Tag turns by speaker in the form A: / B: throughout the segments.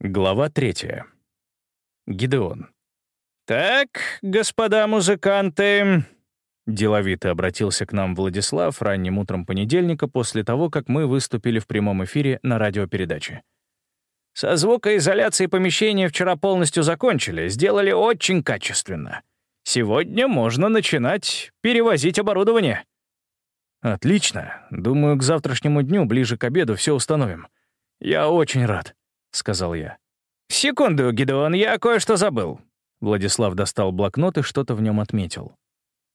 A: Глава третья. Гидеон. «Так, господа музыканты...» Деловито обратился к нам Владислав ранним утром понедельника после того, как мы выступили в прямом эфире на радиопередаче. «Со звукоизоляцией помещения вчера полностью закончили, сделали очень качественно. Сегодня можно начинать перевозить оборудование». «Отлично. Думаю, к завтрашнему дню, ближе к обеду, все установим. Я очень рад». — сказал я. «Секунду, Гидеон, я кое-что забыл». Владислав достал блокнот и что-то в нем отметил.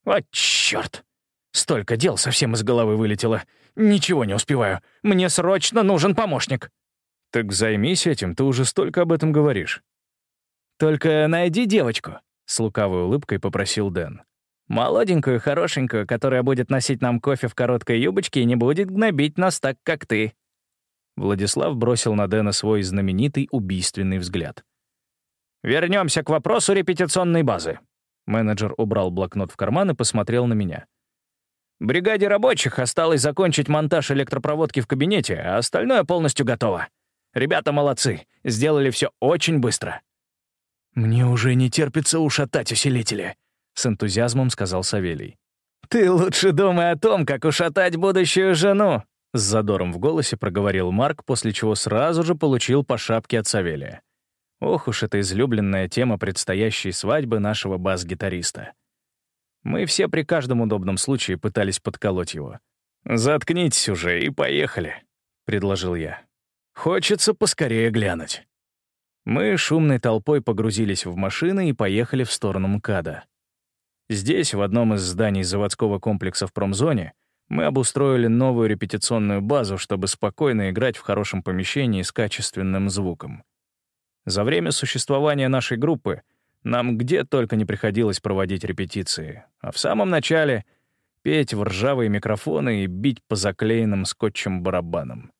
A: «Вот чёрт! Столько дел совсем из головы вылетело. Ничего не успеваю. Мне срочно нужен помощник». «Так займись этим, ты уже столько об этом говоришь». «Только найди девочку», — с лукавой улыбкой попросил Дэн. «Молоденькую, хорошенькую, которая будет носить нам кофе в короткой юбочке и не будет гнобить нас так, как ты». Владислав бросил на Дэна свой знаменитый убийственный взгляд. «Вернемся к вопросу репетиционной базы». Менеджер убрал блокнот в карман и посмотрел на меня. «Бригаде рабочих осталось закончить монтаж электропроводки в кабинете, а остальное полностью готово. Ребята молодцы, сделали все очень быстро». «Мне уже не терпится ушатать усилители», — с энтузиазмом сказал Савелий. «Ты лучше думай о том, как ушатать будущую жену», с задором в голосе проговорил Марк, после чего сразу же получил по шапке от Савелия. Ох уж эта излюбленная тема предстоящей свадьбы нашего бас-гитариста. Мы все при каждом удобном случае пытались подколоть его. «Заткнитесь уже и поехали», — предложил я. «Хочется поскорее глянуть». Мы шумной толпой погрузились в машины и поехали в сторону МКАДа. Здесь, в одном из зданий заводского комплекса в промзоне, мы обустроили новую репетиционную базу, чтобы спокойно играть в хорошем помещении с качественным звуком. За время существования нашей группы нам где только не приходилось проводить репетиции, а в самом начале — петь в ржавые микрофоны и бить по заклеенным скотчем барабанам.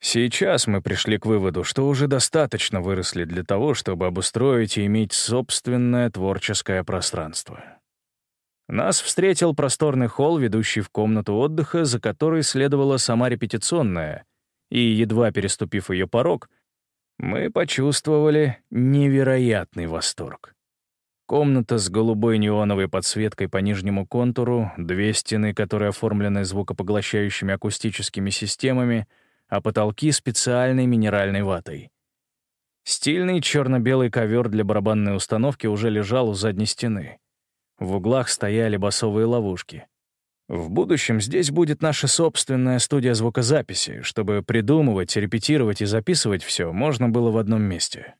A: Сейчас мы пришли к выводу, что уже достаточно выросли для того, чтобы обустроить и иметь собственное творческое пространство. Нас встретил просторный холл, ведущий в комнату отдыха, за которой следовала сама репетиционная, и, едва переступив ее порог, мы почувствовали невероятный восторг. Комната с голубой неоновой подсветкой по нижнему контуру, две стены, которые оформлены звукопоглощающими акустическими системами, а потолки — специальной минеральной ватой. Стильный черно-белый ковер для барабанной установки уже лежал у задней стены — в углах стояли басовые ловушки. В будущем здесь будет наша собственная студия звукозаписи, чтобы придумывать, репетировать и записывать все можно было в одном месте.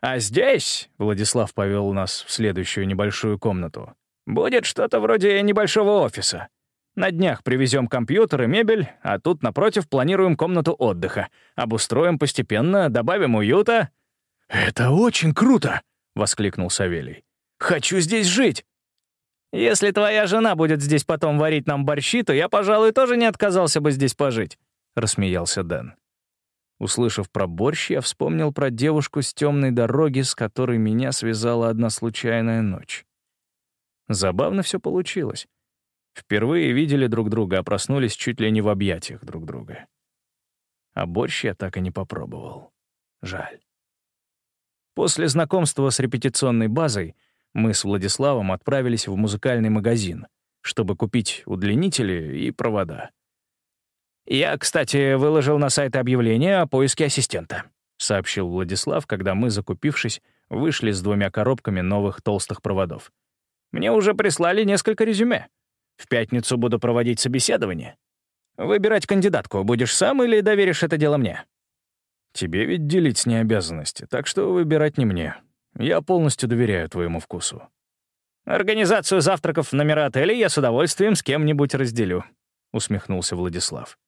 A: «А здесь», — Владислав повел нас в следующую небольшую комнату, «будет что-то вроде небольшого офиса. На днях привезем компьютер и мебель, а тут напротив планируем комнату отдыха. Обустроим постепенно, добавим уюта».
B: «Это очень круто!» — воскликнул Савелий. Хочу здесь жить!»
A: «Если твоя жена будет здесь потом варить нам борщи, то я, пожалуй, тоже не отказался бы здесь пожить», — рассмеялся Дэн. Услышав про борщ, я вспомнил про девушку с темной дороги, с которой меня связала одна случайная ночь. Забавно все получилось. Впервые видели друг друга, а проснулись чуть ли не в объятиях друг друга. А борщ я так и не попробовал. Жаль. После знакомства с репетиционной базой мы с Владиславом отправились в музыкальный магазин, чтобы купить удлинители и провода. «Я, кстати, выложил на сайт объявление о поиске ассистента», — сообщил Владислав, когда мы, закупившись, вышли с двумя коробками новых толстых проводов. «Мне уже прислали несколько резюме. В пятницу буду проводить собеседование. Выбирать кандидатку будешь сам или доверишь это дело мне?»
B: «Тебе ведь делить с ней обязанности, так что выбирать не мне», я полностью доверяю твоему вкусу.
A: Организацию завтраков в номера отелей я с удовольствием с кем-нибудь разделю», — усмехнулся Владислав.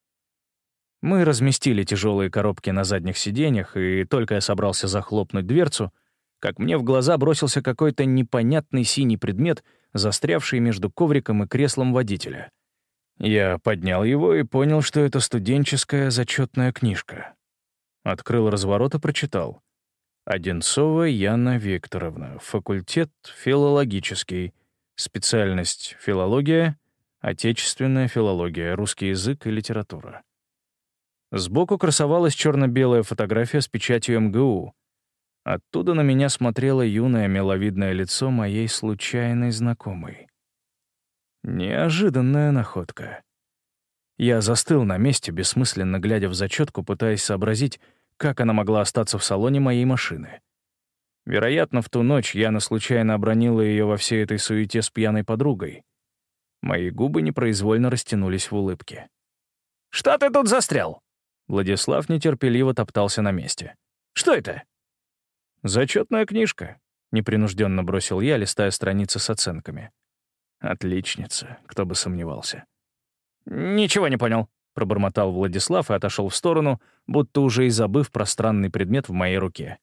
A: Мы разместили тяжелые коробки на задних сиденьях, и только я собрался захлопнуть дверцу, как мне в глаза бросился какой-то непонятный синий предмет, застрявший между ковриком и креслом водителя. Я поднял его и понял, что это студенческая зачетная книжка. Открыл разворот и прочитал. Одинцова Яна Викторовна, факультет филологический, специальность филология, отечественная филология, русский язык и литература. Сбоку красовалась черно-белая фотография с печатью МГУ. Оттуда на меня смотрело юное миловидное лицо моей случайной знакомой. Неожиданная находка. Я застыл на месте, бессмысленно глядя в зачетку, пытаясь сообразить, как она могла остаться в салоне моей машины. Вероятно, в ту ночь Яна случайно обронила ее во всей этой суете с пьяной подругой. Мои губы непроизвольно растянулись в улыбке. «Что ты тут застрял?» Владислав нетерпеливо топтался на месте. «Что это?» «Зачетная книжка», — непринужденно бросил я, листая страницы с оценками. «Отличница, кто бы сомневался». «Ничего не понял», — пробормотал Владислав и отошел в сторону, будто уже и забыв про странный предмет в моей руке.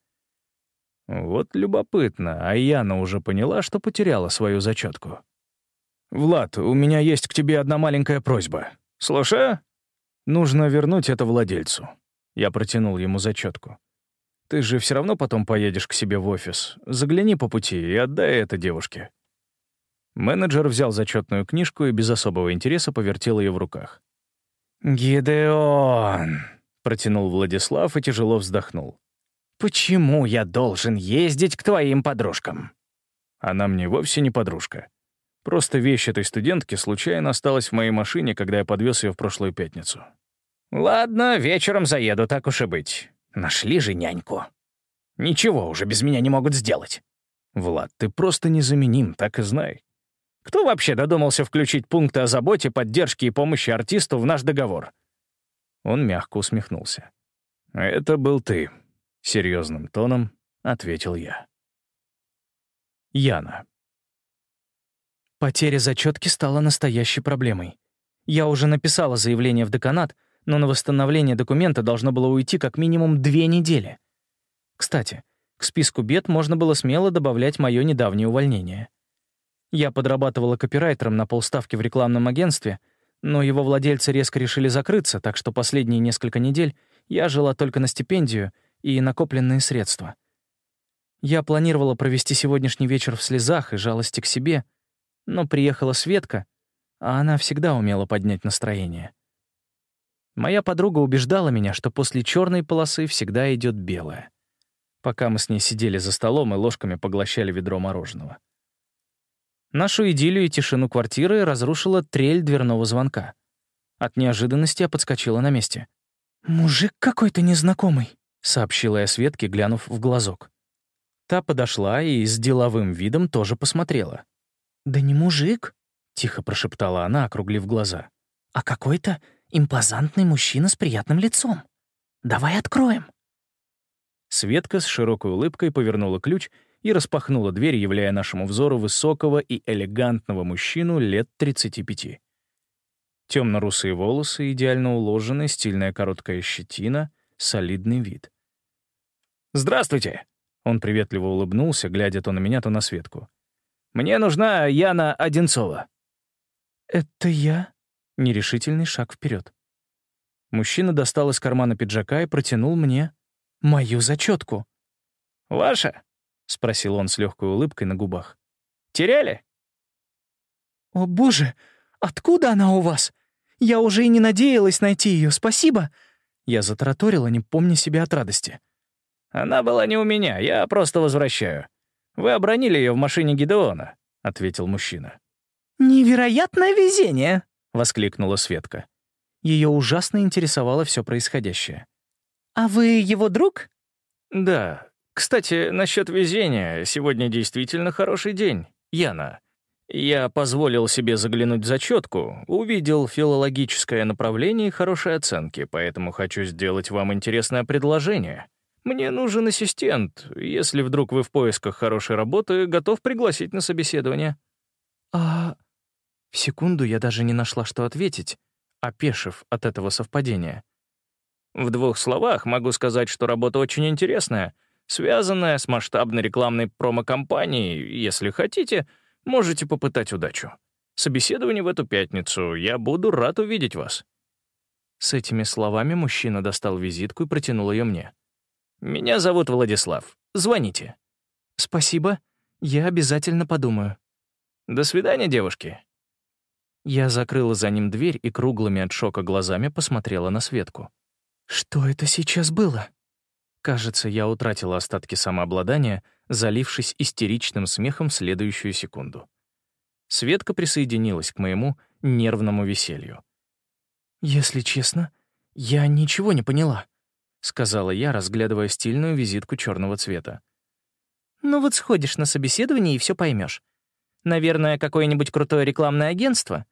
A: Вот любопытно, а Яна уже поняла, что потеряла свою зачетку. «Влад, у меня есть к тебе одна маленькая просьба. Слушаю?» «Нужно вернуть это владельцу». Я протянул ему зачетку. «Ты же все равно потом поедешь к себе в офис. Загляни по пути и отдай это девушке». Менеджер взял зачетную книжку и без особого интереса повертел ее в руках. «Гидеон!» — протянул Владислав и тяжело вздохнул. «Почему я должен ездить к твоим подружкам?» Она мне вовсе не подружка. Просто вещь этой студентки случайно осталась в моей машине, когда я подвез ее в прошлую пятницу. «Ладно, вечером заеду, так уж и быть. Нашли же няньку. Ничего уже без меня не могут сделать». «Влад, ты просто незаменим, так и знай. Кто вообще додумался включить пункты о заботе, поддержке и помощи артисту в наш договор?» Он мягко усмехнулся. «Это был ты», — серьезным тоном ответил я. Яна. Потеря зачетки стала настоящей проблемой. Я уже написала заявление в деканат, но на восстановление документа должно было уйти как минимум две недели. Кстати, к списку бед можно было смело добавлять мое недавнее увольнение. Я подрабатывала копирайтером на полставки в рекламном агентстве, но его владельцы резко решили закрыться, так что последние несколько недель я жила только на стипендию и накопленные средства. Я планировала провести сегодняшний вечер в слезах и жалости к себе, но приехала Светка, а она всегда умела поднять настроение. Моя подруга убеждала меня, что после черной полосы всегда идет белая, пока мы с ней сидели за столом и ложками поглощали ведро мороженого. Нашу идиллию и тишину квартиры разрушила трель дверного звонка. От неожиданности я подскочила на месте. «Мужик какой-то незнакомый», — сообщила я Светке, глянув в глазок. Та подошла и с деловым видом тоже посмотрела. «Да не мужик», — тихо прошептала она, округлив глаза, «а какой-то импозантный мужчина с приятным лицом. Давай откроем». Светка с широкой улыбкой повернула ключ и распахнула дверь, являя нашему взору высокого и элегантного мужчину лет 35. Темно-русые волосы, идеально уложенные, стильная короткая щетина, солидный вид. «Здравствуйте!» Он приветливо улыбнулся, глядя то на меня, то на Светку. «Мне нужна Яна Одинцова». «Это я?» — нерешительный шаг вперед. Мужчина достал из кармана пиджака и протянул мне мою зачетку. «Ваша?» — спросил он с легкой улыбкой на губах. «Теряли?» «О, боже, откуда она у вас? Я уже и не надеялась найти ее, спасибо!» Я затараторила, не помня себя от радости. «Она была не у меня, я просто возвращаю. Вы обронили ее в машине Гидеона», — ответил мужчина. «Невероятное везение!» — воскликнула Светка. Ее ужасно интересовало все происходящее. «А вы его друг?» «Да, кстати, насчет везения. Сегодня действительно хороший день. Яна. Я позволил себе заглянуть в зачетку, увидел филологическое направление и хорошие оценки, поэтому хочу сделать вам интересное предложение. Мне нужен ассистент. Если вдруг вы в поисках хорошей работы, готов пригласить на собеседование». «А...» В секунду я даже не нашла, что ответить, опешив от этого совпадения. В двух словах могу сказать, что работа очень интересная — связанная с масштабной рекламной промо-компанией. Если хотите, можете попытать удачу. Собеседование в эту пятницу. Я буду рад увидеть вас». С этими словами мужчина достал визитку и протянул ее мне. «Меня зовут Владислав. Звоните». «Спасибо. Я обязательно подумаю». «До свидания, девушки». Я закрыла за ним дверь и круглыми от шока глазами посмотрела на Светку. Что это сейчас было? Кажется, я утратила остатки самообладания, залившись истеричным смехом следующую секунду. Светка присоединилась к моему нервному веселью. «Если честно, я ничего не поняла», — сказала я, разглядывая стильную визитку черного цвета. «Ну вот сходишь на собеседование и все поймешь. Наверное, какое-нибудь крутое рекламное агентство?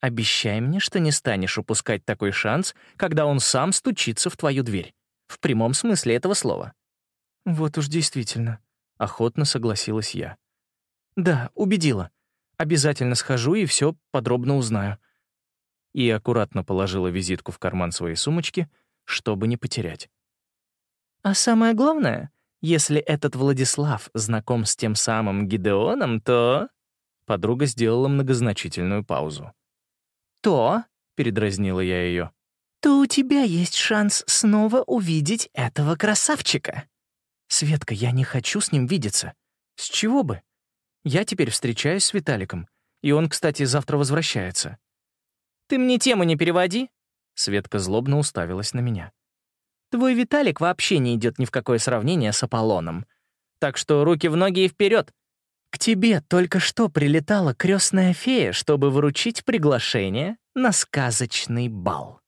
A: Обещай мне, что не станешь упускать такой шанс, когда он сам стучится в твою дверь. В прямом смысле этого слова». «Вот уж действительно», — охотно согласилась я. «Да, убедила. Обязательно схожу и все подробно узнаю». И аккуратно положила визитку в карман своей сумочки, чтобы не потерять. «А самое главное, если этот Владислав знаком с тем самым Гидеоном, то...» Подруга сделала многозначительную паузу. «То», — передразнила я ее, то у тебя есть шанс снова увидеть этого красавчика. Светка, я не хочу с ним видеться. С чего бы? Я теперь встречаюсь с Виталиком, и он, кстати, завтра возвращается. Ты мне тему не переводи. Светка злобно уставилась на меня. Твой Виталик вообще не идет ни в какое сравнение с Аполлоном. Так что руки в ноги и вперед. К тебе только что прилетала крестная фея, чтобы вручить приглашение на сказочный бал.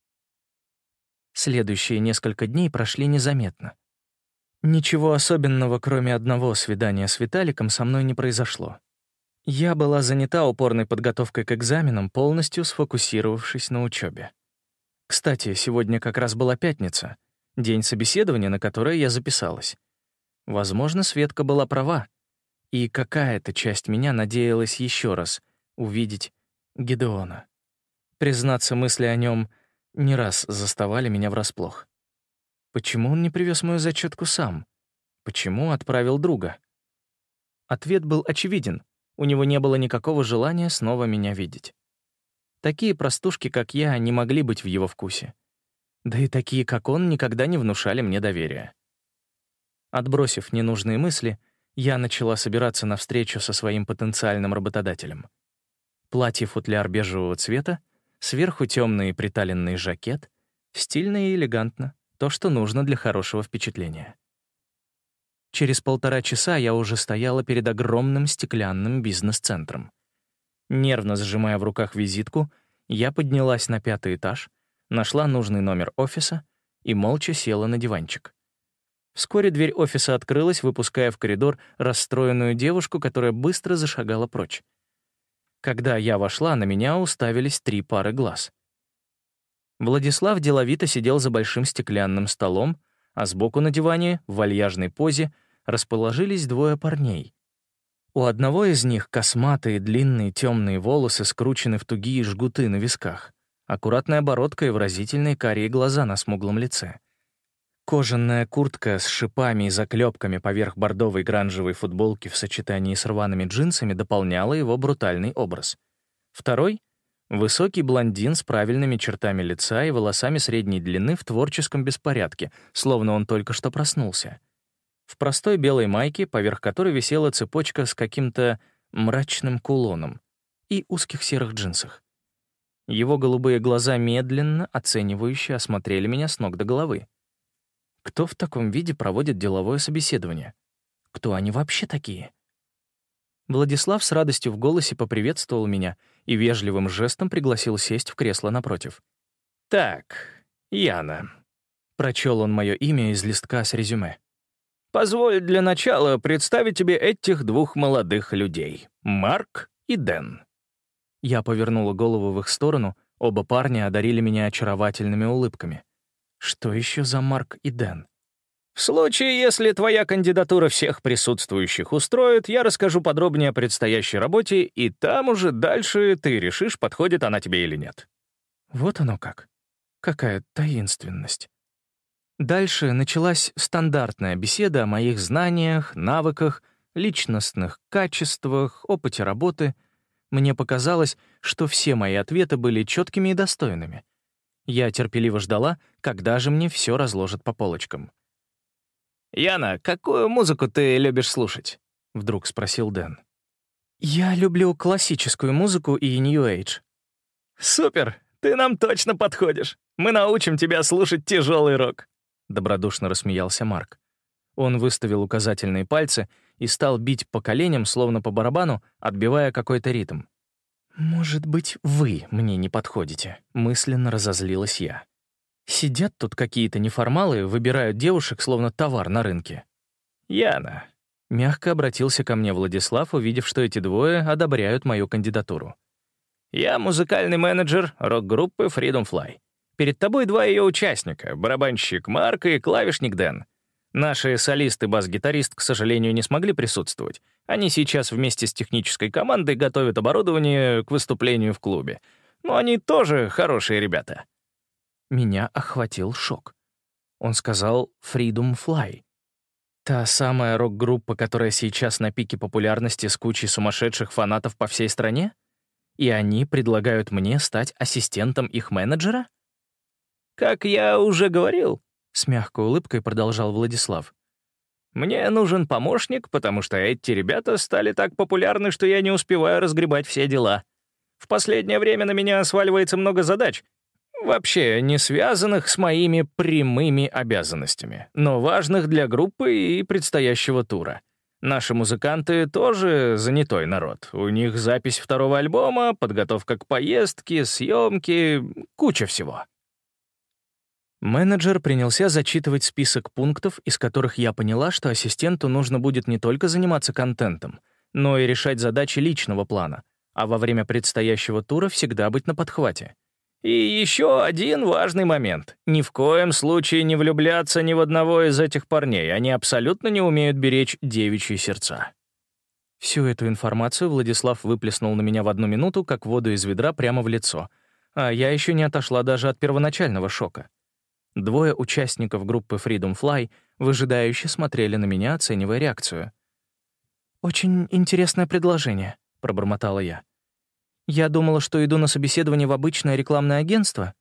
A: Следующие несколько дней прошли незаметно. Ничего особенного, кроме одного свидания с Виталиком, со мной не произошло. Я была занята упорной подготовкой к экзаменам, полностью сфокусировавшись на учебе. Кстати, сегодня как раз была пятница, день собеседования, на которое я записалась. Возможно, Светка была права, и какая-то часть меня надеялась еще раз увидеть Гедеона. Признаться, мысли о нем не раз заставали меня врасплох. Почему он не привез мою зачетку сам? Почему отправил друга? Ответ был очевиден. У него не было никакого желания снова меня видеть. Такие простушки, как я, не могли быть в его вкусе. Да и такие, как он, никогда не внушали мне доверия. Отбросив ненужные мысли, я начала собираться на встречу со своим потенциальным работодателем. Платье-футляр бежевого цвета Сверху темный приталенный жакет, стильно и элегантно, то, что нужно для хорошего впечатления. Через полтора часа я уже стояла перед огромным стеклянным бизнес-центром. Нервно сжимая в руках визитку, я поднялась на пятый этаж, нашла нужный номер офиса и молча села на диванчик. Вскоре дверь офиса открылась, выпуская в коридор расстроенную девушку, которая быстро зашагала прочь. Когда я вошла, на меня уставились три пары глаз. Владислав деловито сидел за большим стеклянным столом, а сбоку на диване, в вальяжной позе, расположились двое парней. У одного из них косматые длинные темные волосы скручены в тугие жгуты на висках, аккуратная бородка и выразительные карие глаза на смуглом лице. Кожаная куртка с шипами и заклепками поверх бордовой гранжевой футболки в сочетании с рваными джинсами дополняла его брутальный образ. Второй — высокий блондин с правильными чертами лица и волосами средней длины в творческом беспорядке, словно он только что проснулся. В простой белой майке, поверх которой висела цепочка с каким-то мрачным кулоном, и узких серых джинсах. Его голубые глаза медленно, оценивающе осмотрели меня с ног до головы. Кто в таком виде проводит деловое собеседование? Кто они вообще такие? Владислав с радостью в голосе поприветствовал меня и вежливым жестом пригласил сесть в кресло напротив. «Так, Яна», — прочел он мое имя из листка с резюме. «Позволь для начала представить тебе этих двух молодых людей, Марк и Дэн». Я повернула голову в их сторону, оба парня одарили меня очаровательными улыбками. Что еще за Марк и Дэн? В случае, если твоя кандидатура всех присутствующих устроит, я расскажу подробнее о предстоящей работе, и там уже дальше ты решишь, подходит она тебе или нет. Вот оно как. Какая таинственность. Дальше началась стандартная беседа о моих знаниях, навыках, личностных качествах, опыте работы. Мне показалось, что все мои ответы были четкими и достойными. Я терпеливо ждала, когда же мне все разложат по полочкам. «Яна, какую музыку ты любишь слушать?» — вдруг спросил Дэн. «Я люблю классическую музыку и New Age». «Супер! Ты нам точно подходишь!» Мы научим тебя слушать тяжелый рок», — добродушно рассмеялся Марк. Он выставил указательные пальцы и стал бить по коленям, словно по барабану, отбивая какой-то ритм. «Может быть, вы мне не подходите?» — мысленно разозлилась я. «Сидят тут какие-то неформалы, выбирают девушек, словно товар на рынке». «Яна», — мягко обратился ко мне Владислав, увидев, что эти двое одобряют мою кандидатуру. «Я музыкальный менеджер рок-группы Freedom Fly. Перед тобой два ее участника — барабанщик Марк и клавишник Дэн. Наши солисты бас-гитарист, к сожалению, не смогли присутствовать. Они сейчас вместе с технической командой готовят оборудование к выступлению в клубе. Но они тоже хорошие ребята. Меня охватил шок. Он сказал «Freedom Fly». Та самая рок-группа, которая сейчас на пике популярности с кучей сумасшедших фанатов по всей стране? И они предлагают мне стать ассистентом их менеджера? Как я уже говорил, с мягкой улыбкой продолжал Владислав. Мне нужен помощник, потому что эти ребята стали так популярны, что я не успеваю разгребать все дела. В последнее время на меня сваливается много задач, вообще не связанных с моими прямыми обязанностями, но важных для группы и предстоящего тура. Наши музыканты тоже занятой народ. У них запись второго альбома, подготовка к поездке, съемки, куча всего. Менеджер принялся зачитывать список пунктов, из которых я поняла, что ассистенту нужно будет не только заниматься контентом, но и решать задачи личного плана, а во время предстоящего тура всегда быть на подхвате. И еще один важный момент. Ни в коем случае не влюбляться ни в одного из этих парней, они абсолютно не умеют беречь девичьи сердца. Всю эту информацию Владислав выплеснул на меня в одну минуту, как воду из ведра прямо в лицо, а я еще не отошла даже от первоначального шока. Двое участников группы Freedom Fly выжидающе смотрели на меня, оценивая реакцию. «Очень интересное предложение», — пробормотала я. «Я думала, что иду на собеседование в обычное рекламное агентство».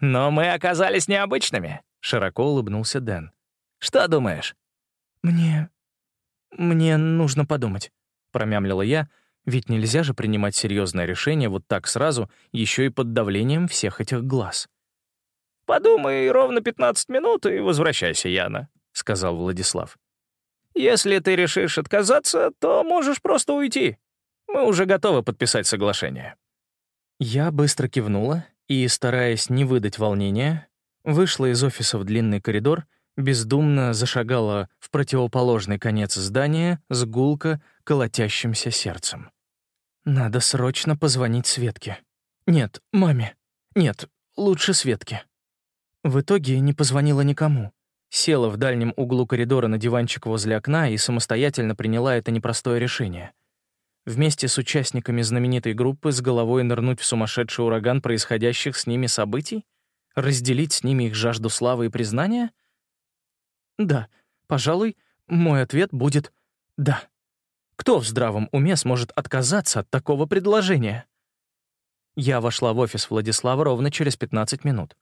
A: «Но мы оказались необычными», — широко улыбнулся Дэн. «Что думаешь?» «Мне... мне нужно подумать», — промямлила я, ведь нельзя же принимать серьезное решение вот так сразу, еще и под давлением всех этих глаз. «Подумай ровно 15 минут и возвращайся, Яна», — сказал Владислав. «Если ты решишь отказаться, то можешь просто уйти. Мы уже готовы подписать соглашение». Я быстро кивнула и, стараясь не выдать волнения, вышла из офиса в длинный коридор, бездумно зашагала в противоположный конец здания с гулко колотящимся сердцем. «Надо срочно позвонить Светке. Нет, маме. Нет, лучше Светке». В итоге не позвонила никому. Села в дальнем углу коридора на диванчик возле окна и самостоятельно приняла это непростое решение. Вместе с участниками знаменитой группы с головой нырнуть в сумасшедший ураган происходящих с ними событий? Разделить с ними их жажду славы и признания? Да, пожалуй, мой ответ будет «да». Кто в здравом уме сможет отказаться от такого предложения? Я вошла в офис Владислава ровно через 15 минут.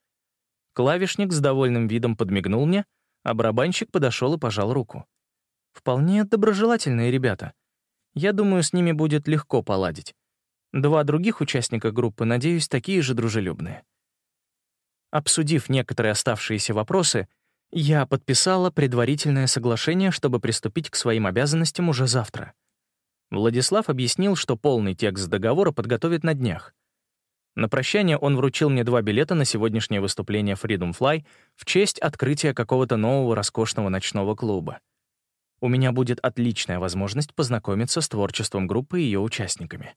A: Клавишник с довольным видом подмигнул мне, а барабанщик подошел и пожал руку. Вполне доброжелательные ребята. Я думаю, с ними будет легко поладить. Два других участника группы, надеюсь, такие же дружелюбные. Обсудив некоторые оставшиеся вопросы, я подписала предварительное соглашение, чтобы приступить к своим обязанностям уже завтра. Владислав объяснил, что полный текст договора подготовит на днях. На прощание он вручил мне два билета на сегодняшнее выступление Freedom Fly в честь открытия какого-то нового роскошного ночного клуба. У меня будет отличная возможность познакомиться с творчеством группы и ее участниками.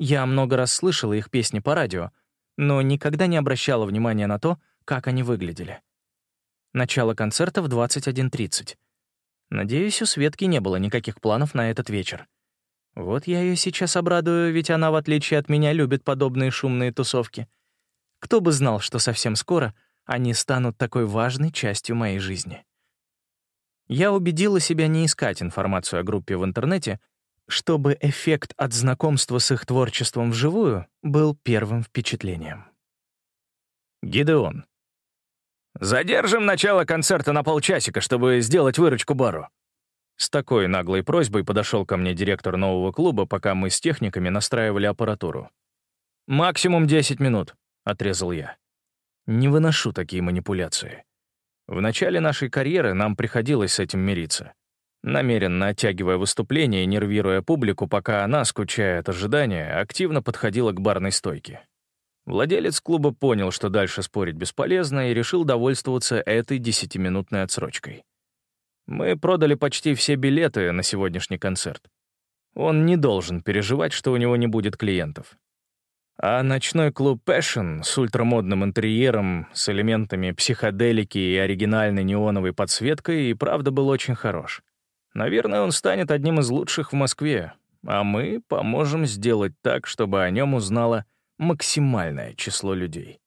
A: Я много раз слышала их песни по радио, но никогда не обращала внимания на то, как они выглядели. Начало концерта в 21.30. Надеюсь, у Светки не было никаких планов на этот вечер. Вот я ее сейчас обрадую, ведь она, в отличие от меня, любит подобные шумные тусовки. Кто бы знал, что совсем скоро они станут такой важной частью моей жизни. Я убедила себя не искать информацию о группе в интернете, чтобы эффект от знакомства с их творчеством вживую был первым впечатлением. Гидеон. «Задержим начало концерта на полчасика, чтобы сделать выручку бару», с такой наглой просьбой подошел ко мне директор нового клуба, пока мы с техниками настраивали аппаратуру. «Максимум 10 минут», — отрезал я. Не выношу такие манипуляции. В начале нашей карьеры нам приходилось с этим мириться. Намеренно оттягивая выступление и нервируя публику, пока она, скучая от ожидания, активно подходила к барной стойке. Владелец клуба понял, что дальше спорить бесполезно, и решил довольствоваться этой десятиминутной отсрочкой. Мы продали почти все билеты на сегодняшний концерт. Он не должен переживать, что у него не будет клиентов. А ночной клуб Passion с ультрамодным интерьером, с элементами психоделики и оригинальной неоновой подсветкой и правда был очень хорош. Наверное, он станет одним из лучших в Москве, а мы поможем сделать так, чтобы о нем узнало максимальное число людей.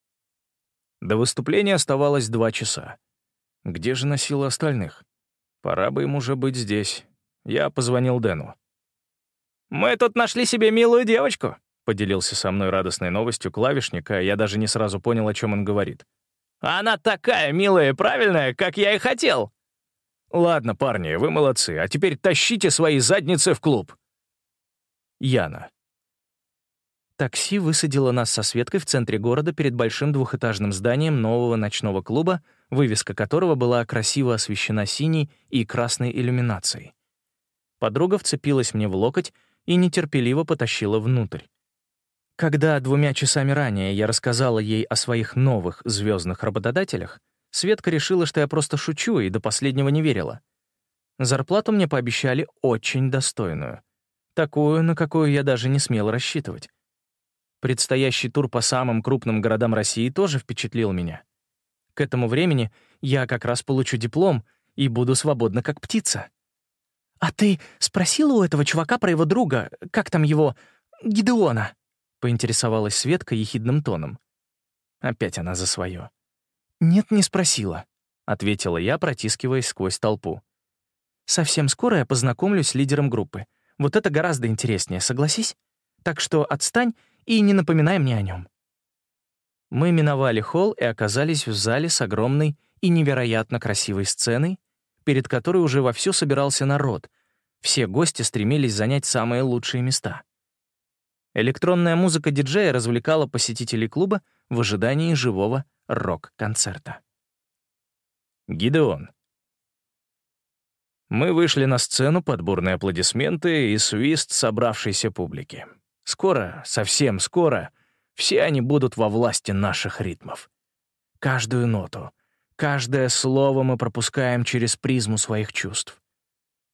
A: До выступления оставалось два часа. Где же носила остальных? Пора бы им уже быть здесь. Я позвонил Дэну.
C: «Мы тут нашли себе милую девочку», —
A: поделился со мной радостной новостью клавишника, я даже не сразу понял, о чем он говорит.
C: «Она такая милая и правильная, как я и хотел!»
A: «Ладно, парни, вы молодцы, а теперь тащите свои задницы в клуб!» Яна.
D: Такси высадило нас со Светкой в центре города перед большим двухэтажным зданием нового ночного клуба, вывеска которого была красиво освещена синей и красной иллюминацией. Подруга вцепилась мне в локоть и нетерпеливо потащила внутрь. Когда двумя часами ранее я рассказала ей о своих новых звездных работодателях, Светка решила, что я просто шучу и до последнего не верила. Зарплату мне пообещали очень достойную. Такую, на какую я даже не смел рассчитывать. Предстоящий тур по самым крупным городам России тоже впечатлил меня. К этому времени я как раз получу диплом и буду свободна как птица. «А ты спросила у этого чувака про его друга, как там его, Гидеона?» поинтересовалась Светка ехидным тоном. Опять она за свое. «Нет, не спросила», — ответила я, протискиваясь сквозь толпу. «Совсем скоро я познакомлюсь с лидером группы. Вот это гораздо интереснее, согласись? Так что отстань и не напоминай мне о нем». Мы миновали холл и оказались в зале с огромной и невероятно красивой сценой, перед которой уже вовсю собирался народ. Все гости стремились занять самые лучшие места. Электронная музыка диджея развлекала посетителей клуба в ожидании живого рок-концерта.
A: Гидеон. Мы вышли на сцену под бурные аплодисменты и свист собравшейся публики. Скоро, совсем скоро, все они будут во власти наших ритмов. Каждую ноту, каждое слово мы пропускаем через призму своих чувств.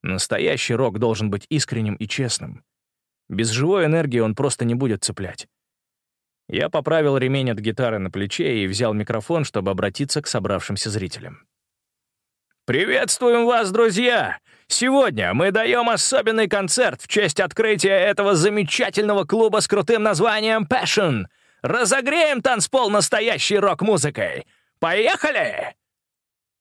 A: Настоящий рок должен быть искренним и честным. Без живой энергии он просто не будет цеплять. Я поправил ремень от гитары на плече и взял микрофон, чтобы обратиться к собравшимся зрителям.
C: «Приветствуем вас, друзья! Сегодня мы даем особенный концерт в честь открытия этого замечательного клуба с крутым названием Passion. Разогреем танцпол настоящей рок-музыкой. Поехали!»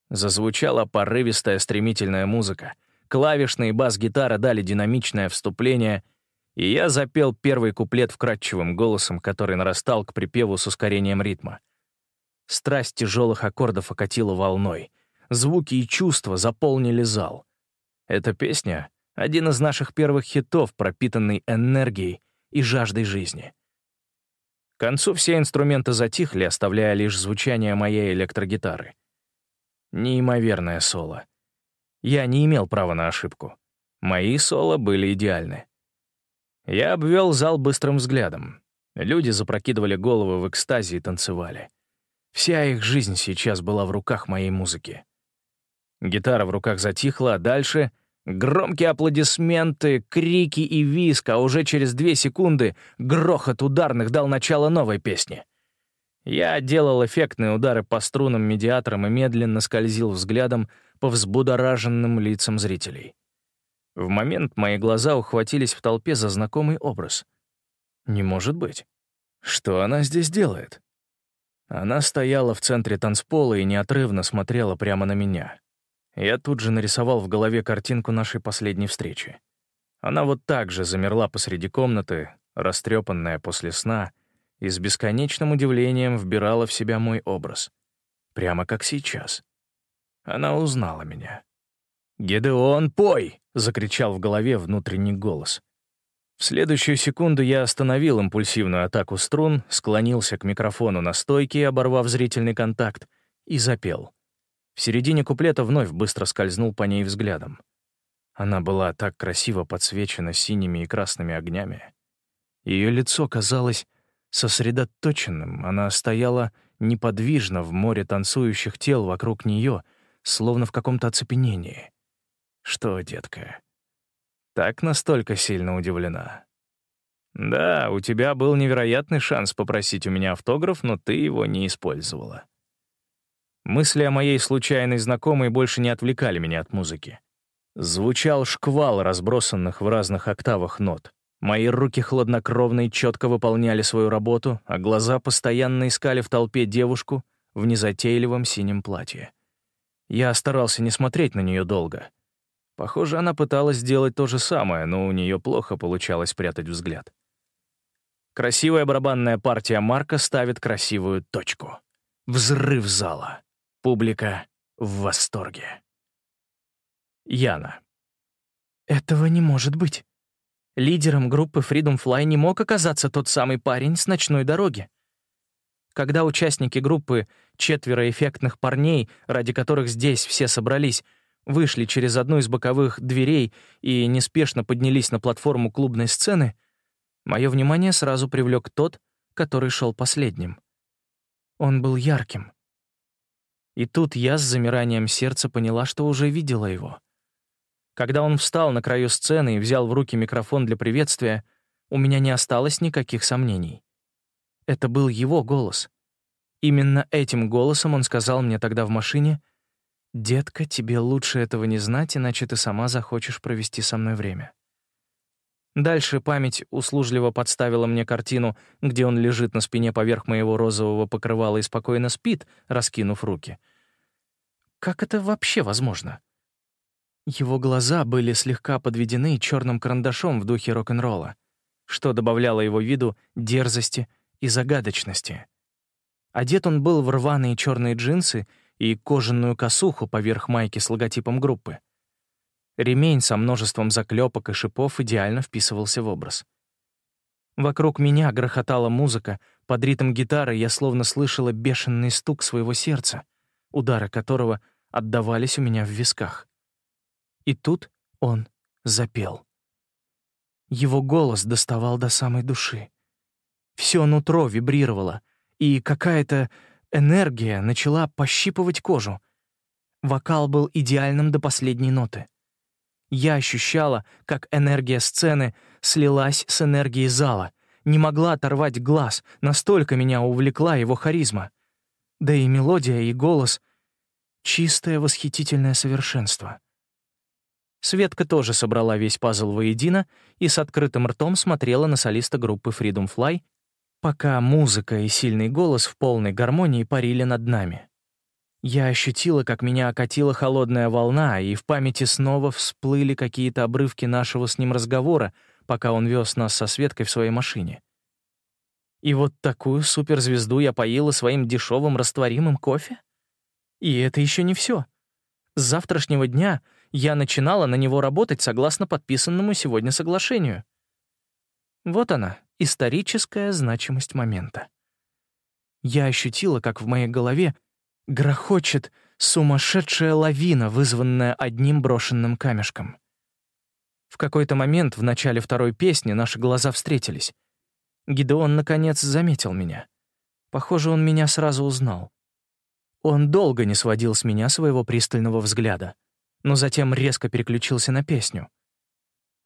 A: Зазвучала порывистая стремительная музыка. Клавишные бас-гитара дали динамичное вступление — и я запел первый куплет вкрадчивым голосом, который нарастал к припеву с ускорением ритма. Страсть тяжелых аккордов окатила волной. Звуки и чувства заполнили зал. Эта песня — один из наших первых хитов, пропитанный энергией и жаждой жизни. К концу все инструменты затихли, оставляя лишь звучание моей электрогитары. Неимоверное соло. Я не имел права на ошибку. Мои соло были идеальны. Я обвел зал быстрым взглядом. Люди запрокидывали головы в экстазе и танцевали. Вся их жизнь сейчас была в руках моей музыки. Гитара в руках затихла, а дальше — громкие аплодисменты, крики и виск, а уже через две секунды грохот ударных дал начало новой песни. Я делал эффектные удары по струнам медиатором и медленно скользил взглядом по взбудораженным лицам зрителей. В момент мои глаза ухватились в толпе за знакомый образ. Не может быть. Что она здесь делает? Она стояла в центре танцпола и неотрывно смотрела прямо на меня. Я тут же нарисовал в голове картинку нашей последней встречи. Она вот так же замерла посреди комнаты, растрепанная после сна, и с бесконечным удивлением вбирала в себя мой образ. Прямо как сейчас. Она узнала меня. «Гедеон, пой!» — закричал в голове внутренний голос. В следующую секунду я остановил импульсивную атаку струн, склонился к микрофону на стойке, оборвав зрительный контакт, и запел. В середине куплета вновь быстро скользнул по ней взглядом. Она была так красиво подсвечена синими и красными огнями. Ее лицо казалось сосредоточенным, она стояла неподвижно в море танцующих тел вокруг нее, словно в каком-то оцепенении. Что, детка, так настолько сильно удивлена? Да, у тебя был невероятный шанс попросить у меня автограф, но ты его не использовала. Мысли о моей случайной знакомой больше не отвлекали меня от музыки. Звучал шквал разбросанных в разных октавах нот. Мои руки хладнокровно и четко выполняли свою работу, а глаза постоянно искали в толпе девушку в незатейливом синем платье. Я старался не смотреть на нее долго. Похоже, она пыталась сделать то же самое, но у нее плохо получалось прятать взгляд. Красивая барабанная партия Марка ставит красивую точку. Взрыв зала. Публика в восторге. Яна.
D: «Этого не может быть. Лидером группы Freedom Fly не мог оказаться тот самый парень с ночной дороги. Когда участники группы, четверо эффектных парней, ради которых здесь все собрались, вышли через одну из боковых дверей и неспешно поднялись на платформу клубной сцены, мое внимание сразу привлек тот, который шел последним. Он был ярким. И тут я с замиранием сердца поняла, что уже видела его. Когда он встал на краю сцены и взял в руки микрофон для приветствия, у меня не осталось никаких сомнений. Это был его голос. Именно этим голосом он сказал мне тогда в машине, «Детка, тебе лучше этого не знать, иначе ты сама захочешь провести со мной время». Дальше память услужливо подставила мне картину, где он лежит на спине поверх моего розового покрывала и спокойно спит, раскинув руки. Как это вообще возможно? Его глаза были слегка подведены черным карандашом в духе рок-н-ролла, что добавляло его виду дерзости и загадочности. Одет он был в рваные черные джинсы и кожаную косуху поверх майки с логотипом группы. Ремень со множеством заклепок и шипов идеально вписывался в образ. Вокруг меня грохотала музыка, под ритм гитары я словно слышала бешеный стук своего сердца, удары которого отдавались у меня в висках. И тут он запел. Его голос доставал до самой души. Все нутро вибрировало, и какая-то энергия начала пощипывать кожу. Вокал был идеальным до последней ноты. Я ощущала, как энергия сцены слилась с энергией зала, не могла оторвать глаз, настолько меня увлекла его харизма. Да и мелодия, и голос — чистое восхитительное совершенство. Светка тоже собрала весь пазл воедино и с открытым ртом смотрела на солиста группы Freedom Fly, пока музыка и сильный голос в полной гармонии парили над нами. Я ощутила, как меня окатила холодная волна, и в памяти снова всплыли какие-то обрывки нашего с ним разговора, пока он вез нас со Светкой в своей машине. И вот такую суперзвезду я поила своим дешевым растворимым кофе? И это еще не все. С завтрашнего дня — я начинала на него работать согласно подписанному сегодня соглашению. Вот она, историческая значимость момента. Я ощутила, как в моей голове грохочет сумасшедшая лавина, вызванная одним брошенным камешком. В какой-то момент в начале второй песни наши глаза встретились. Гидеон, наконец, заметил меня. Похоже, он меня сразу узнал. Он долго не сводил с меня своего пристального взгляда но затем резко переключился на песню.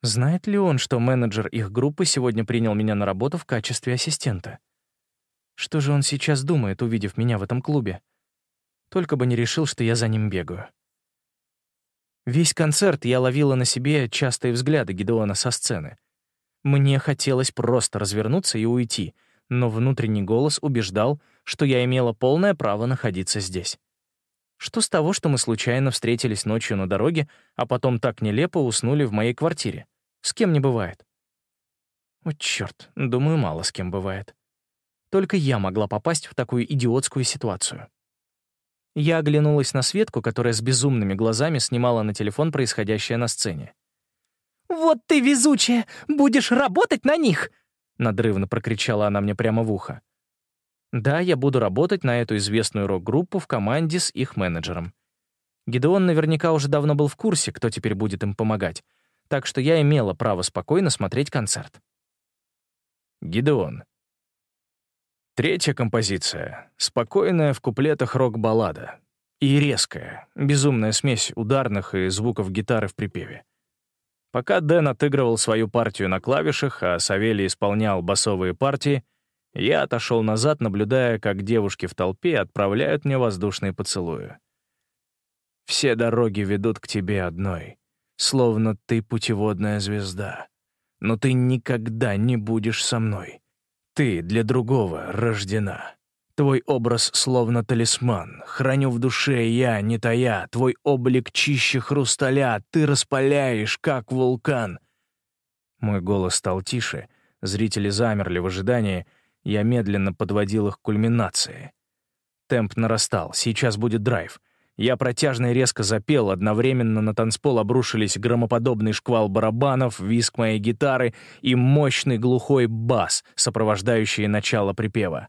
D: Знает ли он, что менеджер их группы сегодня принял меня на работу в качестве ассистента? Что же он сейчас думает, увидев меня в этом клубе? Только бы не решил, что я за ним бегаю. Весь концерт я ловила на себе частые взгляды Гидеона со сцены. Мне хотелось просто развернуться и уйти, но внутренний голос убеждал, что я имела полное право находиться здесь. Что с того, что мы случайно встретились ночью на дороге, а потом так нелепо уснули в моей квартире? С кем не бывает. О, черт, думаю, мало с кем бывает. Только я могла попасть в такую идиотскую ситуацию. Я оглянулась на Светку, которая с безумными глазами снимала на телефон происходящее на сцене. Вот ты везучая! Будешь работать на них!» Надрывно прокричала она мне прямо в ухо. Да, я буду работать на эту известную рок-группу в команде с их менеджером. Гидеон наверняка уже давно был в курсе, кто теперь будет им помогать, так что я имела право спокойно смотреть концерт.
A: Гидеон. Третья композиция. Спокойная в куплетах рок-баллада. И резкая, безумная смесь ударных и звуков гитары в припеве. Пока Дэн отыгрывал свою партию на клавишах, а Савелий исполнял басовые партии, я отошел назад, наблюдая, как девушки в толпе отправляют мне воздушные поцелуи. «Все дороги ведут к тебе одной, словно ты путеводная звезда. Но ты никогда не будешь со мной. Ты для другого рождена. Твой образ словно талисман. Храню в душе я, не тая. Твой облик чище хрусталя. Ты распаляешь, как вулкан». Мой голос стал тише, зрители замерли в ожидании — я медленно подводил их к кульминации. Темп нарастал, сейчас будет драйв. Я протяжно и резко запел, одновременно на танцпол обрушились громоподобный шквал барабанов, визг моей гитары и мощный глухой бас, сопровождающий начало припева.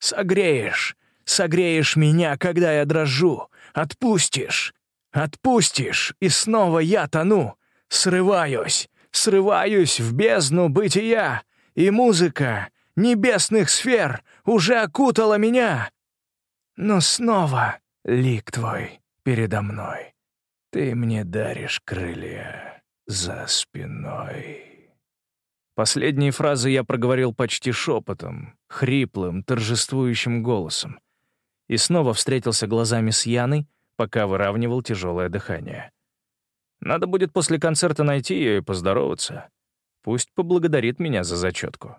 A: «Согреешь, согреешь меня, когда я дрожу, отпустишь, отпустишь, и снова я тону, срываюсь, срываюсь в бездну бытия, и музыка небесных сфер уже окутала меня. Но снова лик твой передо мной. Ты мне даришь крылья за спиной. Последние фразы я проговорил почти шепотом, хриплым, торжествующим голосом. И снова встретился глазами с Яной, пока выравнивал тяжелое дыхание. Надо будет после концерта найти ее и поздороваться. Пусть поблагодарит меня за зачетку.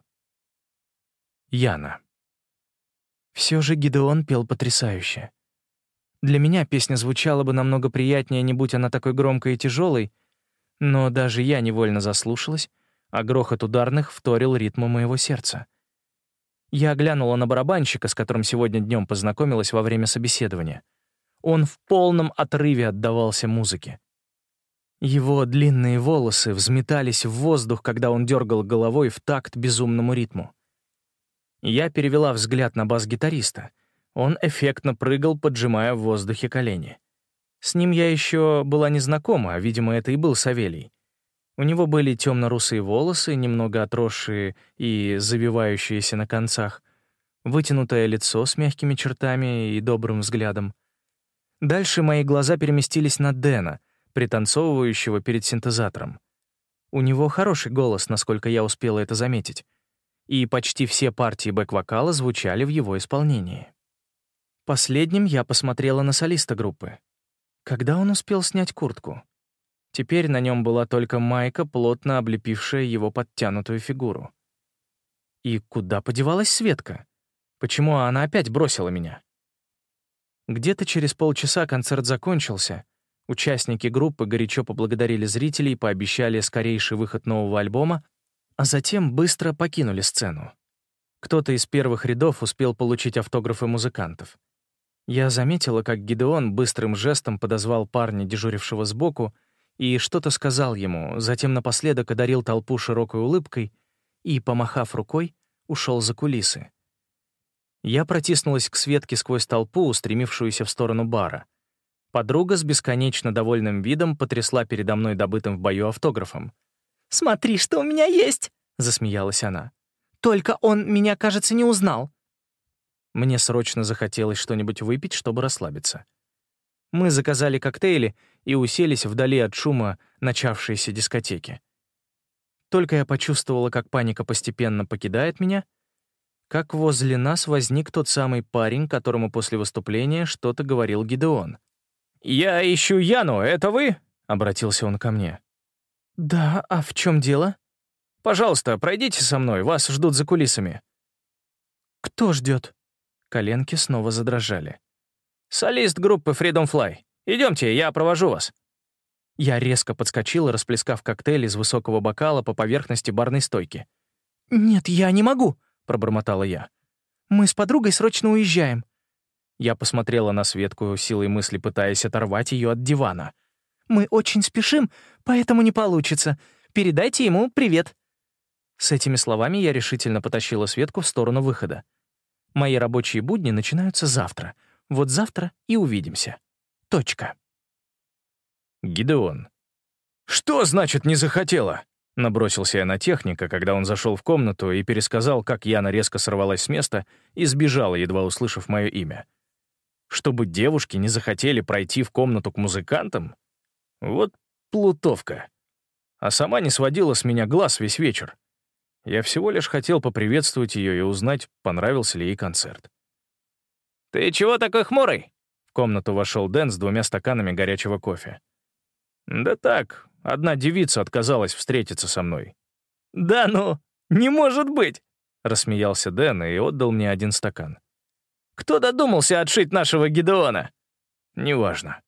A: Яна. Все же Гидеон пел потрясающе. Для меня песня звучала бы намного приятнее, не будь она такой громкой и тяжелой, но даже я невольно заслушалась, а грохот ударных вторил ритму моего сердца. Я глянула на барабанщика, с которым сегодня днем познакомилась во время собеседования. Он в полном отрыве отдавался музыке. Его длинные волосы взметались в воздух, когда он дергал головой в такт безумному ритму. Я перевела взгляд на бас-гитариста. Он эффектно прыгал, поджимая в воздухе колени. С ним я еще была незнакома, а, видимо, это и был Савелий. У него были темно-русые волосы, немного отросшие и завивающиеся на концах, вытянутое лицо с мягкими чертами и добрым взглядом. Дальше мои глаза переместились на Дэна, пританцовывающего перед синтезатором. У него хороший голос, насколько я успела это заметить и почти все партии бэк-вокала звучали в его исполнении. Последним я посмотрела на солиста группы. Когда он успел снять куртку? Теперь на нем была только майка, плотно облепившая его подтянутую фигуру. И куда подевалась Светка? Почему она опять бросила меня? Где-то через полчаса концерт закончился. Участники группы горячо поблагодарили зрителей пообещали скорейший выход нового альбома, а затем быстро покинули сцену. Кто-то из первых рядов успел получить автографы музыкантов. Я заметила, как Гидеон быстрым жестом подозвал парня, дежурившего сбоку, и что-то сказал ему, затем напоследок одарил толпу широкой улыбкой и, помахав рукой, ушел за кулисы. Я протиснулась к Светке сквозь толпу, устремившуюся в сторону бара. Подруга с бесконечно довольным видом потрясла передо мной добытым в бою автографом.
E: «Смотри, что у меня есть!» — засмеялась она. «Только он меня, кажется, не узнал».
D: Мне срочно захотелось что-нибудь выпить, чтобы расслабиться. Мы заказали коктейли и уселись вдали от шума начавшейся дискотеки. Только я почувствовала, как паника постепенно покидает меня, как возле нас возник тот самый парень, которому после выступления что-то говорил Гидеон.
C: «Я ищу Яну, это вы?» — обратился он ко мне.
E: «Да, а в чем дело?»
C: «Пожалуйста, пройдите со мной, вас ждут за кулисами».
E: «Кто ждет?»
D: Коленки снова задрожали.
C: «Солист группы Freedom Fly. Идемте, я провожу вас».
D: Я резко подскочила, расплескав коктейль из высокого бокала по поверхности барной стойки.
E: «Нет, я не могу», —
D: пробормотала я.
E: «Мы с подругой срочно уезжаем».
D: Я посмотрела на Светку, силой мысли пытаясь оторвать ее от дивана.
E: Мы очень спешим, поэтому не получится. Передайте ему привет». С этими словами я решительно потащила Светку в сторону выхода. Мои рабочие будни начинаются завтра. Вот завтра и увидимся. Точка.
A: Гидеон. «Что значит «не захотела»?» Набросился я на техника, когда он зашел в комнату и пересказал, как Яна резко сорвалась с места и сбежала, едва услышав мое имя. Чтобы девушки не захотели пройти в комнату к музыкантам? Вот плутовка. А сама не сводила с меня глаз весь вечер. Я всего лишь хотел поприветствовать ее и узнать, понравился ли ей концерт.
C: «Ты чего такой хмурый?»
A: В комнату вошел Дэн с двумя стаканами горячего кофе. «Да так, одна девица отказалась встретиться со мной».
C: «Да ну, не может быть!»
A: — рассмеялся Дэн и отдал мне один стакан.
C: «Кто додумался отшить нашего Гидеона?»
A: «Неважно».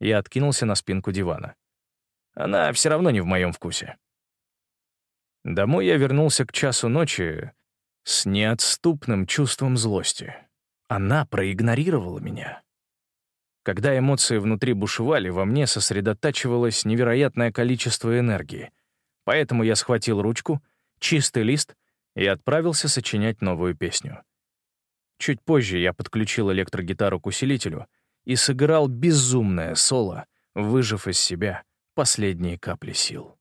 A: Я откинулся на спинку дивана. Она все равно не в моем вкусе. Домой я вернулся к часу ночи с неотступным чувством злости. Она проигнорировала меня. Когда эмоции внутри бушевали, во мне сосредотачивалось невероятное количество энергии. Поэтому я схватил ручку, чистый лист и отправился сочинять новую песню. Чуть позже я подключил электрогитару к усилителю и сыграл безумное соло, выжив из себя последние капли сил.